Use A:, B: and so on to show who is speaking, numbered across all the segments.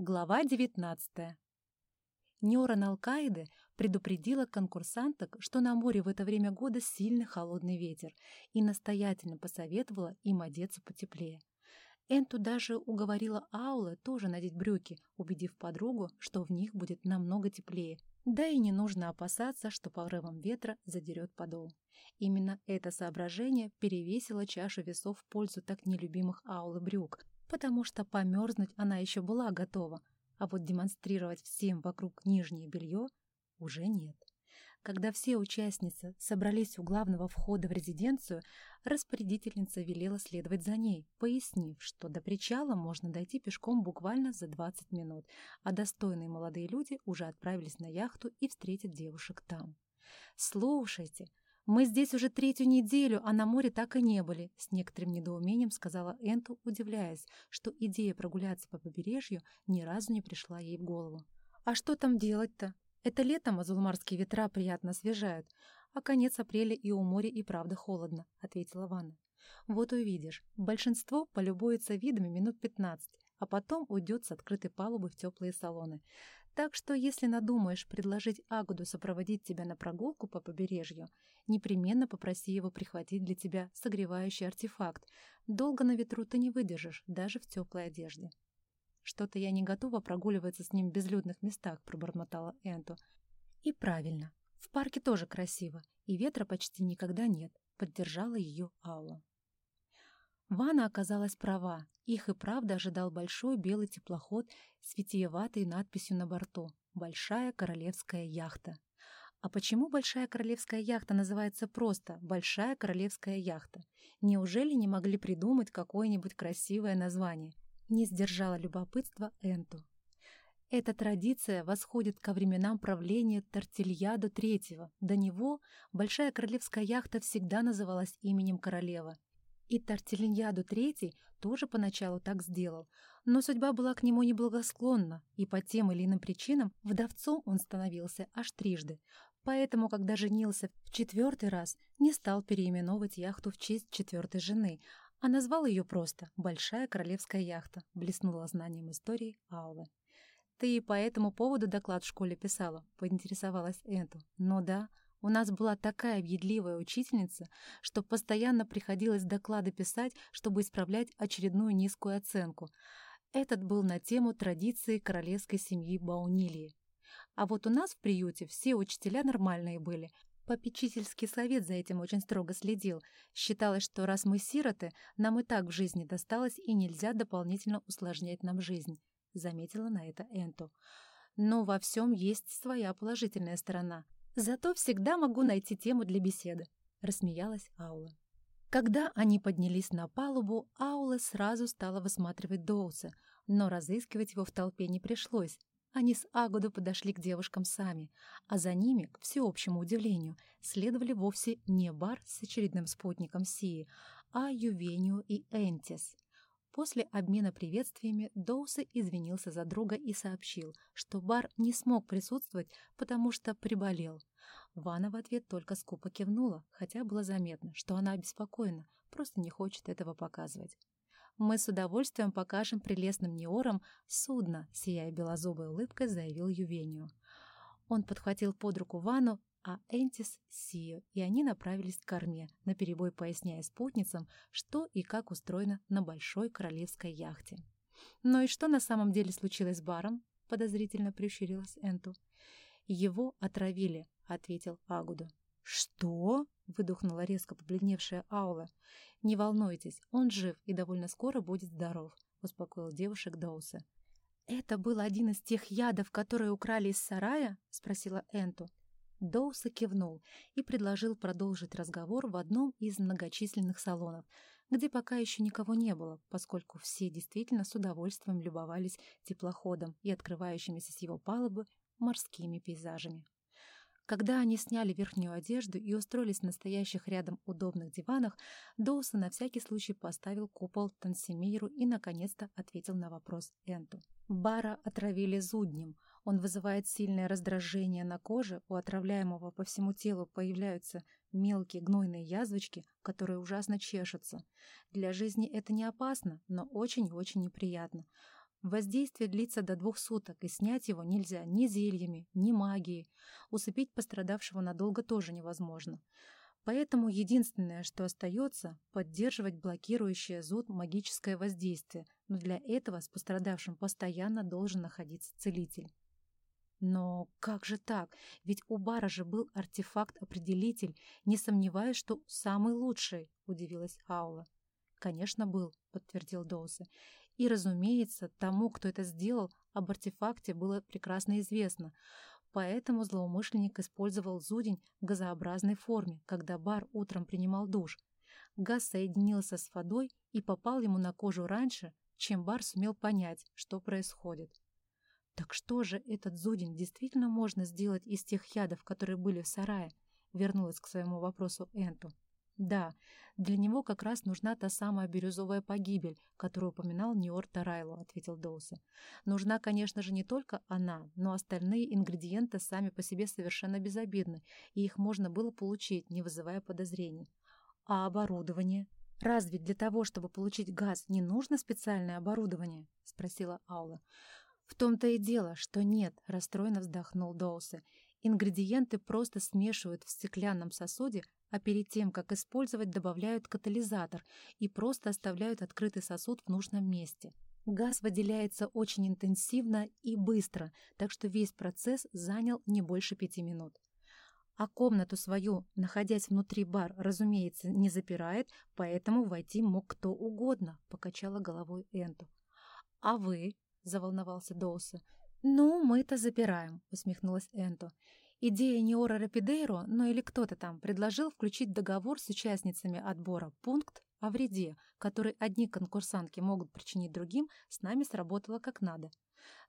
A: Глава 19. Нёран Алкаиды предупредила конкурсанток, что на море в это время года сильный холодный ветер, и настоятельно посоветовала им одеться потеплее. Энту даже уговорила Аула тоже надеть брюки, убедив подругу, что в них будет намного теплее, да и не нужно опасаться, что порывом ветра задерет подол. Именно это соображение перевесило чашу весов в пользу так нелюбимых Аулы брюк, потому что померзнуть она еще была готова, а вот демонстрировать всем вокруг нижнее белье уже нет. Когда все участницы собрались у главного входа в резиденцию, распорядительница велела следовать за ней, пояснив, что до причала можно дойти пешком буквально за 20 минут, а достойные молодые люди уже отправились на яхту и встретят девушек там. «Слушайте, «Мы здесь уже третью неделю, а на море так и не были», — с некоторым недоумением сказала Энту, удивляясь, что идея прогуляться по побережью ни разу не пришла ей в голову. «А что там делать-то? Это летом азулмарские ветра приятно освежают, а конец апреля и у моря и правда холодно», — ответила Ванна. «Вот увидишь, большинство полюбуется видами минут пятнадцать, а потом уйдет с открытой палубы в теплые салоны. Так что, если надумаешь предложить Агуду сопроводить тебя на прогулку по побережью, непременно попроси его прихватить для тебя согревающий артефакт. Долго на ветру ты не выдержишь, даже в теплой одежде. «Что-то я не готова прогуливаться с ним в безлюдных местах», — пробормотала Энту. «И правильно. В парке тоже красиво, и ветра почти никогда нет», — поддержала ее Аула. Вана оказалась права. Их и правда ожидал большой белый теплоход с витиеватой надписью на борту «Большая королевская яхта». А почему Большая королевская яхта называется просто «Большая королевская яхта»? Неужели не могли придумать какое-нибудь красивое название? Не сдержала любопытства Энту. Эта традиция восходит ко временам правления Тартильяда III. До него Большая королевская яхта всегда называлась именем королевы. И Тартильяду III тоже поначалу так сделал, но судьба была к нему неблагосклонна, и по тем или иным причинам вдовцом он становился аж трижды. Поэтому, когда женился в четвертый раз, не стал переименовывать яхту в честь четвертой жены, а назвал ее просто «Большая королевская яхта», блеснула знанием истории Аулы. «Ты по этому поводу доклад в школе писала?» — поинтересовалась Энту. «Ну да». У нас была такая въедливая учительница, что постоянно приходилось доклады писать, чтобы исправлять очередную низкую оценку. Этот был на тему традиции королевской семьи Баунилии. А вот у нас в приюте все учителя нормальные были. Попечительский совет за этим очень строго следил. Считалось, что раз мы сироты, нам и так в жизни досталось, и нельзя дополнительно усложнять нам жизнь. Заметила на это Энту. Но во всем есть своя положительная сторона. Зато всегда могу найти тему для беседы», — рассмеялась Аула. Когда они поднялись на палубу, Аула сразу стала высматривать Доуса, но разыскивать его в толпе не пришлось. Они с Агуду подошли к девушкам сами, а за ними, к всеобщему удивлению, следовали вовсе не Бар с очередным спутником Сии, а Ювению и Энтис. После обмена приветствиями Доусы извинился за друга и сообщил, что Бар не смог присутствовать, потому что приболел. Вана в ответ только скупо кивнула, хотя было заметно, что она обеспокоена, просто не хочет этого показывать. «Мы с удовольствием покажем прелестным неорам судно», — сияя белозубой улыбкой, заявил Ювению. Он подхватил под руку Вану, а Энтис — Сию, и они направились к корме, наперебой поясняя спутницам, что и как устроено на большой королевской яхте. «Ну и что на самом деле случилось с баром?» — подозрительно прищурилась Энту. «Его отравили», — ответил Агуду. «Что?» — выдохнула резко побледневшая Аула. «Не волнуйтесь, он жив и довольно скоро будет здоров», — успокоил девушек Доуса. «Это был один из тех ядов, которые украли из сарая?» — спросила Энту. Доуса кивнул и предложил продолжить разговор в одном из многочисленных салонов, где пока еще никого не было, поскольку все действительно с удовольствием любовались теплоходом и открывающимися с его палубы морскими пейзажами. Когда они сняли верхнюю одежду и устроились в настоящих рядом удобных диванах, Доусон на всякий случай поставил купол Тансимиру и, наконец-то, ответил на вопрос Энту. Бара отравили зуднем, он вызывает сильное раздражение на коже, у отравляемого по всему телу появляются мелкие гнойные язвочки, которые ужасно чешутся. Для жизни это не опасно, но очень и очень неприятно. Воздействие длится до двух суток, и снять его нельзя ни зельями, ни магией. Усыпить пострадавшего надолго тоже невозможно. Поэтому единственное, что остается, поддерживать блокирующее зуд магическое воздействие, но для этого с пострадавшим постоянно должен находиться целитель. Но как же так? Ведь у Бара же был артефакт-определитель, не сомневаюсь, что самый лучший, удивилась Аула. Конечно, был, подтвердил Доуса. И, разумеется, тому, кто это сделал, об артефакте было прекрасно известно. Поэтому злоумышленник использовал зудень в газообразной форме, когда Бар утром принимал душ. Газ соединился с водой и попал ему на кожу раньше, чем Бар сумел понять, что происходит. «Так что же этот зудень действительно можно сделать из тех ядов, которые были в сарае?» Вернулась к своему вопросу Энту. «Да, для него как раз нужна та самая бирюзовая погибель, которую упоминал Ниор Тарайло», — ответил Доуса. «Нужна, конечно же, не только она, но остальные ингредиенты сами по себе совершенно безобидны, и их можно было получить, не вызывая подозрений. А оборудование? Разве для того, чтобы получить газ, не нужно специальное оборудование?» — спросила Аула. «В том-то и дело, что нет», — расстроенно вздохнул Доусы. «Ингредиенты просто смешивают в стеклянном сосуде, а перед тем, как использовать, добавляют катализатор и просто оставляют открытый сосуд в нужном месте. Газ выделяется очень интенсивно и быстро, так что весь процесс занял не больше пяти минут. А комнату свою, находясь внутри бар, разумеется, не запирает, поэтому войти мог кто угодно», — покачала головой Энту. «А вы?» — заволновался Доуса. «Ну, мы-то запираем», — усмехнулась Энто. Идея Неора Рапидейро, но или кто-то там, предложил включить договор с участницами отбора пункт о вреде, который одни конкурсантки могут причинить другим, с нами сработало как надо.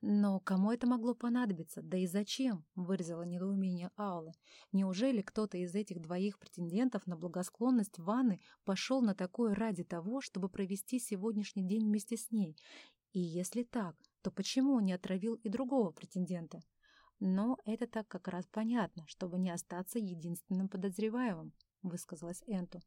A: Но кому это могло понадобиться? Да и зачем? Выразила недоумение Аулы. Неужели кто-то из этих двоих претендентов на благосклонность Ванны пошел на такое ради того, чтобы провести сегодняшний день вместе с ней? И если так, то почему он не отравил и другого претендента? Но это так как раз понятно, чтобы не остаться единственным подозреваемым, высказалась Энту.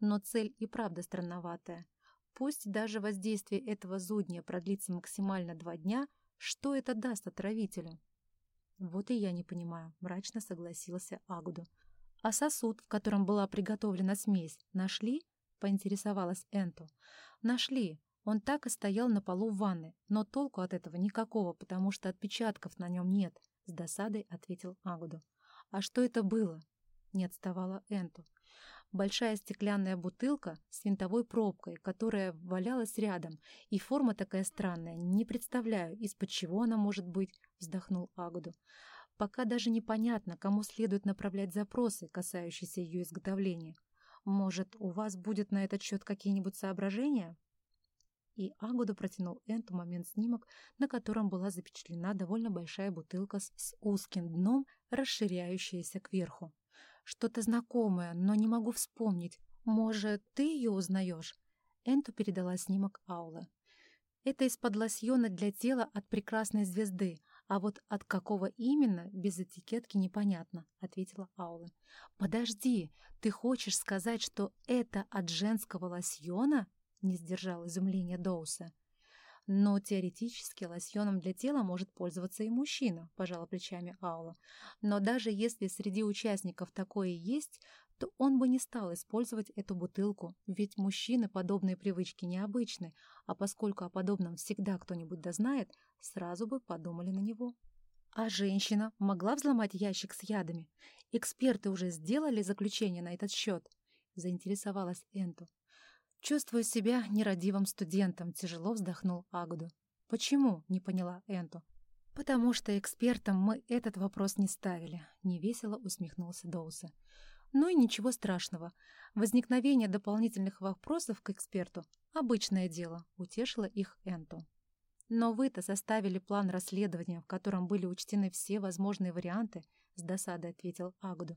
A: Но цель и правда странноватая. Пусть даже воздействие этого зудня продлится максимально два дня, что это даст отравителю? Вот и я не понимаю, мрачно согласился Агуду. А сосуд, в котором была приготовлена смесь, нашли? Поинтересовалась Энту. Нашли, он так и стоял на полу в ванной, но толку от этого никакого, потому что отпечатков на нем нет, — с досадой ответил Агуду. «А что это было?» — не отставала Энту. Большая стеклянная бутылка с винтовой пробкой, которая валялась рядом, и форма такая странная, не представляю, из-под чего она может быть, — вздохнул Агуду. Пока даже непонятно, кому следует направлять запросы, касающиеся ее изготовления. Может, у вас будет на этот счет какие-нибудь соображения? И Агуду протянул Энту момент снимок, на котором была запечатлена довольно большая бутылка с, узким дном, расширяющаяся кверху. Что-то знакомое, но не могу вспомнить. Может, ты ее узнаешь? Энту передала снимок Аулы. Это из-под лосьона для тела от прекрасной звезды, а вот от какого именно, без этикетки непонятно, — ответила Аула. «Подожди, ты хочешь сказать, что это от женского лосьона?» Не сдержал изумления Доуса. «Но теоретически лосьоном для тела может пользоваться и мужчина», — пожала плечами Аула. «Но даже если среди участников такое есть, то он бы не стал использовать эту бутылку, ведь мужчины подобные привычки необычны, а поскольку о подобном всегда кто-нибудь дознает, сразу бы подумали на него». А женщина могла взломать ящик с ядами? Эксперты уже сделали заключение на этот счет? Заинтересовалась Энту. «Чувствую себя нерадивым студентом», — тяжело вздохнул Агуду. «Почему?» — не поняла Энту. «Потому что экспертам мы этот вопрос не ставили», — невесело усмехнулся Доуса. «Ну и ничего страшного. Возникновение дополнительных вопросов к эксперту — обычное дело», — утешила их Энту. «Но вы-то составили план расследования, в котором были учтены все возможные варианты», — с досадой ответил Агуду.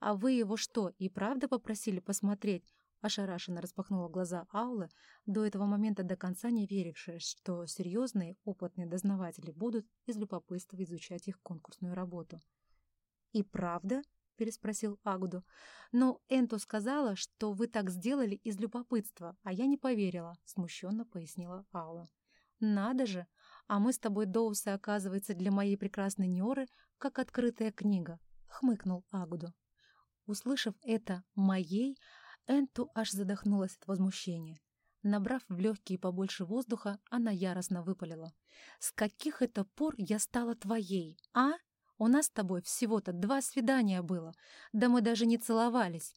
A: «А вы его что, и правда попросили посмотреть, Ошарашенно распахнула глаза Аула, до этого момента до конца не верившая, что серьезные, опытные дознаватели будут из любопытства изучать их конкурсную работу. «И правда?» — переспросил Агуду. «Но Энту сказала, что вы так сделали из любопытства, а я не поверила», — смущенно пояснила Аула. «Надо же! А мы с тобой, Доусы, оказывается, для моей прекрасной Ньоры, как открытая книга», — хмыкнул Агуду. Услышав это «моей», Энту аж задохнулась от возмущения. Набрав в легкие побольше воздуха, она яростно выпалила. «С каких это пор я стала твоей, а? У нас с тобой всего-то два свидания было, да мы даже не целовались».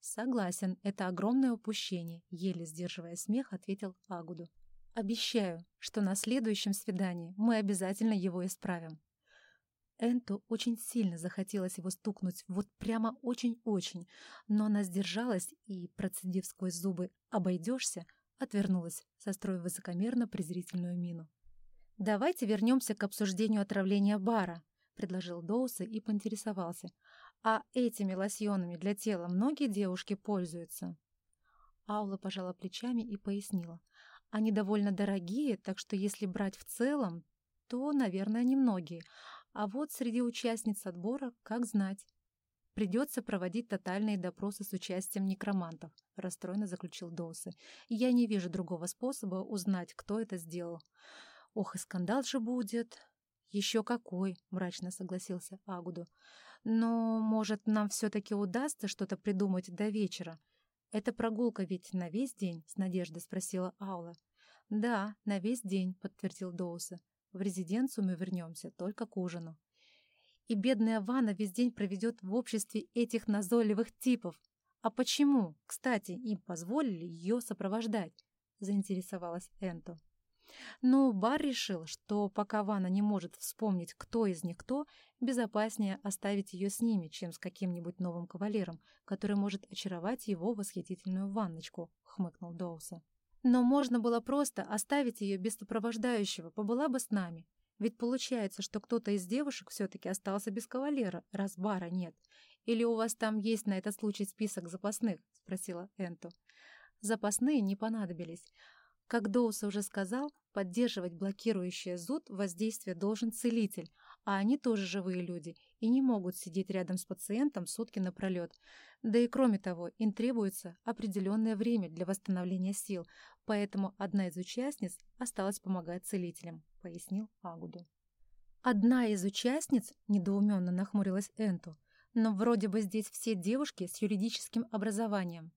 A: «Согласен, это огромное упущение», — еле сдерживая смех, ответил Агуду. «Обещаю, что на следующем свидании мы обязательно его исправим». Энту очень сильно захотелось его стукнуть, вот прямо очень-очень, но она сдержалась и, процедив сквозь зубы «обойдешься», отвернулась, состроив высокомерно презрительную мину. «Давайте вернемся к обсуждению отравления бара», — предложил Доусы и поинтересовался. «А этими лосьонами для тела многие девушки пользуются?» Аула пожала плечами и пояснила. «Они довольно дорогие, так что если брать в целом, то, наверное, немногие. А вот среди участниц отбора, как знать. Придется проводить тотальные допросы с участием некромантов, расстроенно заключил Доусы. Я не вижу другого способа узнать, кто это сделал. Ох, и скандал же будет. Еще какой, мрачно согласился Агуду. Но, может, нам все-таки удастся что-то придумать до вечера? Эта прогулка ведь на весь день? С надеждой спросила Аула. Да, на весь день, подтвердил Доуса. В резиденцию мы вернемся только к ужину. И бедная Ванна весь день проведет в обществе этих назойливых типов. А почему, кстати, им позволили ее сопровождать? Заинтересовалась Энто. Но Бар решил, что пока Ванна не может вспомнить, кто из них кто, безопаснее оставить ее с ними, чем с каким-нибудь новым кавалером, который может очаровать его восхитительную ванночку, — хмыкнул Доуса. Но можно было просто оставить ее без сопровождающего, побыла бы с нами. Ведь получается, что кто-то из девушек все-таки остался без кавалера, раз бара нет. Или у вас там есть на этот случай список запасных?» — спросила Энту. Запасные не понадобились. Как Доуса уже сказал, поддерживать блокирующее зуд воздействие должен целитель, а они тоже живые люди и не могут сидеть рядом с пациентом сутки напролет. Да и кроме того, им требуется определенное время для восстановления сил, поэтому одна из участниц осталась помогать целителям, пояснил Агуду. Одна из участниц недоуменно нахмурилась Энту, но вроде бы здесь все девушки с юридическим образованием.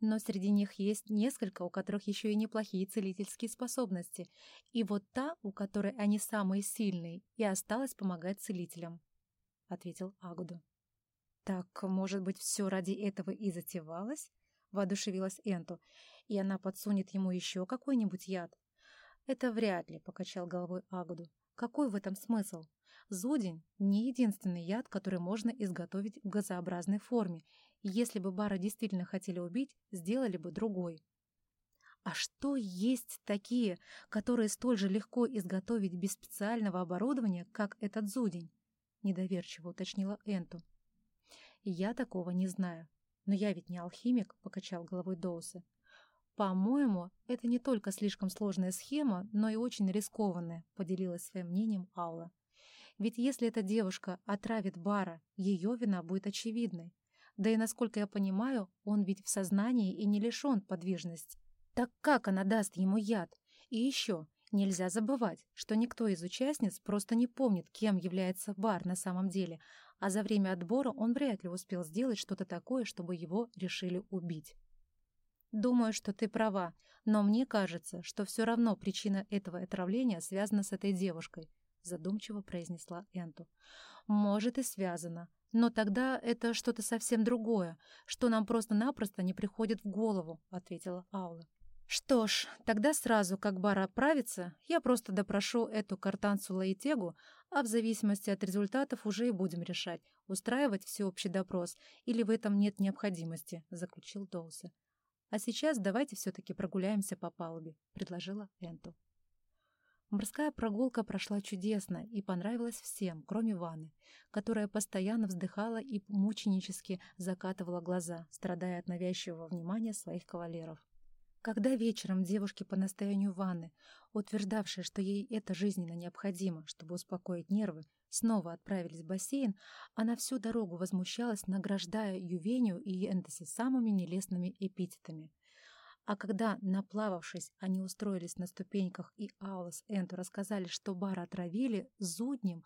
A: Но среди них есть несколько, у которых еще и неплохие целительские способности, и вот та, у которой они самые сильные, и осталась помогать целителям, — ответил Агуду. «Так, может быть, все ради этого и затевалось?» — воодушевилась Энту. «И она подсунет ему еще какой-нибудь яд?» «Это вряд ли», — покачал головой Агуду. «Какой в этом смысл? Зудень — не единственный яд, который можно изготовить в газообразной форме. Если бы Бара действительно хотели убить, сделали бы другой». «А что есть такие, которые столь же легко изготовить без специального оборудования, как этот зудень?» — недоверчиво уточнила Энту. «Я такого не знаю. Но я ведь не алхимик», — покачал головой Доусы. «По-моему, это не только слишком сложная схема, но и очень рискованная», — поделилась своим мнением Аула. «Ведь если эта девушка отравит Бара, ее вина будет очевидной. Да и, насколько я понимаю, он ведь в сознании и не лишен подвижности. Так как она даст ему яд? И еще, нельзя забывать, что никто из участниц просто не помнит, кем является Бар на самом деле, а за время отбора он вряд ли успел сделать что-то такое, чтобы его решили убить. «Думаю, что ты права, но мне кажется, что все равно причина этого отравления связана с этой девушкой», задумчиво произнесла Энту. «Может и связано, но тогда это что-то совсем другое, что нам просто-напросто не приходит в голову», ответила Аула. «Что ж, тогда сразу, как Бара отправится, я просто допрошу эту картанцу Лаитегу, а в зависимости от результатов уже и будем решать, устраивать всеобщий допрос или в этом нет необходимости», — заключил Доусы. «А сейчас давайте все-таки прогуляемся по палубе», — предложила Энту. Морская прогулка прошла чудесно и понравилась всем, кроме Ваны, которая постоянно вздыхала и мученически закатывала глаза, страдая от навязчивого внимания своих кавалеров. Когда вечером девушки по настоянию Ванны, утверждавшие, что ей это жизненно необходимо, чтобы успокоить нервы, снова отправились в бассейн, она всю дорогу возмущалась, награждая Ювению и Энтеса самыми нелестными эпитетами. А когда, наплававшись, они устроились на ступеньках, и Аулас Энту рассказали, что бар отравили зуднем,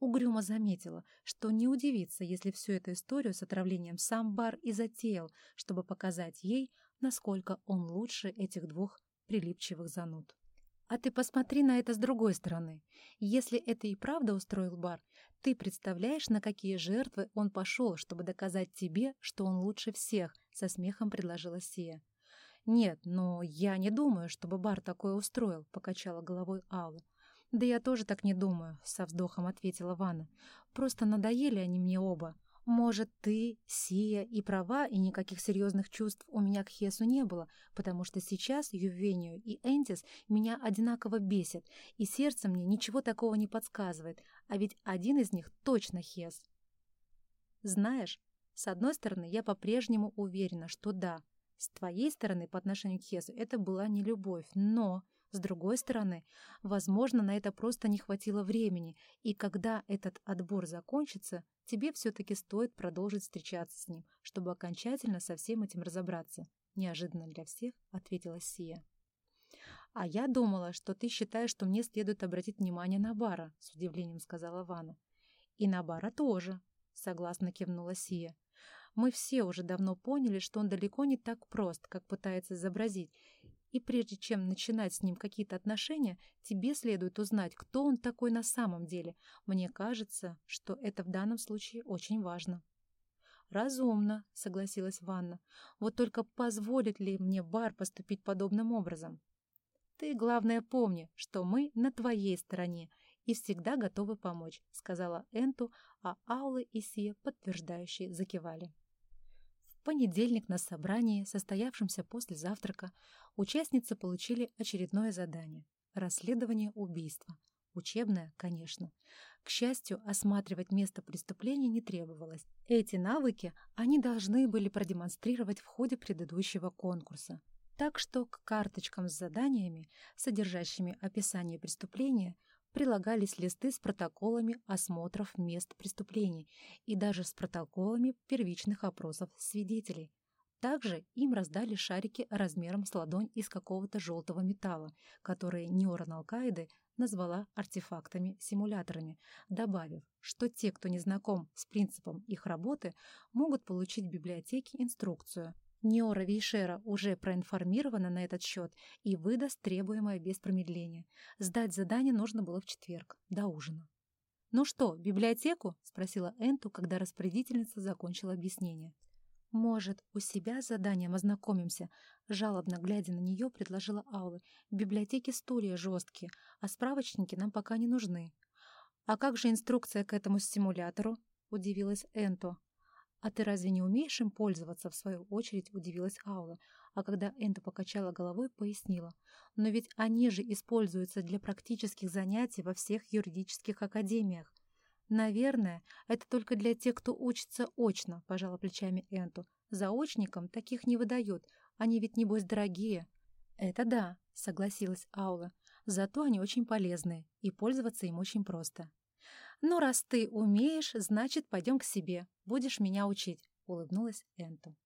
A: Угрюмо заметила, что не удивится, если всю эту историю с отравлением сам бар и затеял, чтобы показать ей, насколько он лучше этих двух прилипчивых зануд. А ты посмотри на это с другой стороны. Если это и правда устроил бар, ты представляешь, на какие жертвы он пошел, чтобы доказать тебе, что он лучше всех, со смехом предложила Сия. «Нет, но я не думаю, чтобы бар такое устроил», — покачала головой Алла. «Да я тоже так не думаю», — со вздохом ответила Ванна. «Просто надоели они мне оба. Может, ты, Сия, и права, и никаких серьезных чувств у меня к Хесу не было, потому что сейчас Ювению и Энтис меня одинаково бесят, и сердце мне ничего такого не подсказывает, а ведь один из них точно Хес. Знаешь, с одной стороны, я по-прежнему уверена, что да, с твоей стороны по отношению к Хесу это была не любовь, но... С другой стороны, возможно, на это просто не хватило времени, и когда этот отбор закончится, тебе все-таки стоит продолжить встречаться с ним, чтобы окончательно со всем этим разобраться. Неожиданно для всех ответила Сия. «А я думала, что ты считаешь, что мне следует обратить внимание на Бара», — с удивлением сказала Вана. «И на Бара тоже», — согласно кивнула Сия. «Мы все уже давно поняли, что он далеко не так прост, как пытается изобразить, и прежде чем начинать с ним какие-то отношения, тебе следует узнать, кто он такой на самом деле. Мне кажется, что это в данном случае очень важно. «Разумно», — согласилась Ванна. «Вот только позволит ли мне бар поступить подобным образом?» «Ты, главное, помни, что мы на твоей стороне и всегда готовы помочь», — сказала Энту, а Аулы и Сия подтверждающие закивали понедельник на собрании, состоявшемся после завтрака, участницы получили очередное задание – расследование убийства. Учебное, конечно. К счастью, осматривать место преступления не требовалось. Эти навыки они должны были продемонстрировать в ходе предыдущего конкурса. Так что к карточкам с заданиями, содержащими описание преступления, прилагались листы с протоколами осмотров мест преступлений и даже с протоколами первичных опросов свидетелей. Также им раздали шарики размером с ладонь из какого-то желтого металла, которые Неоран Алкаиды назвала артефактами-симуляторами, добавив, что те, кто не знаком с принципом их работы, могут получить в библиотеке инструкцию, Неора Вейшера уже проинформирована на этот счет и выдаст требуемое без промедления. Сдать задание нужно было в четверг, до ужина. «Ну что, библиотеку?» — спросила Энту, когда распорядительница закончила объяснение. «Может, у себя с заданием ознакомимся?» Жалобно глядя на нее, предложила Аула. «В библиотеке стулья жесткие, а справочники нам пока не нужны». «А как же инструкция к этому стимулятору?» — удивилась Энто. «А ты разве не умеешь им пользоваться?» — в свою очередь удивилась Аула, а когда Энта покачала головой, пояснила. «Но ведь они же используются для практических занятий во всех юридических академиях. «Наверное, это только для тех, кто учится очно», — пожала плечами Энту. «Заочникам таких не выдают, они ведь, небось, дорогие». «Это да», — согласилась Аула. «Зато они очень полезные, и пользоваться им очень просто». «Ну, раз ты умеешь, значит, пойдем к себе. Будешь меня учить», — улыбнулась Энту.